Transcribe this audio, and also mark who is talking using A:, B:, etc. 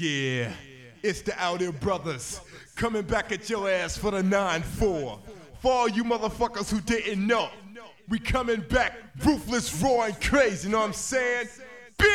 A: Yeah, it's the Outhere Brothers coming back at your ass for the 9 4. For all you motherfuckers who didn't know, we coming back ruthless, raw, and crazy, you know what I'm saying? Be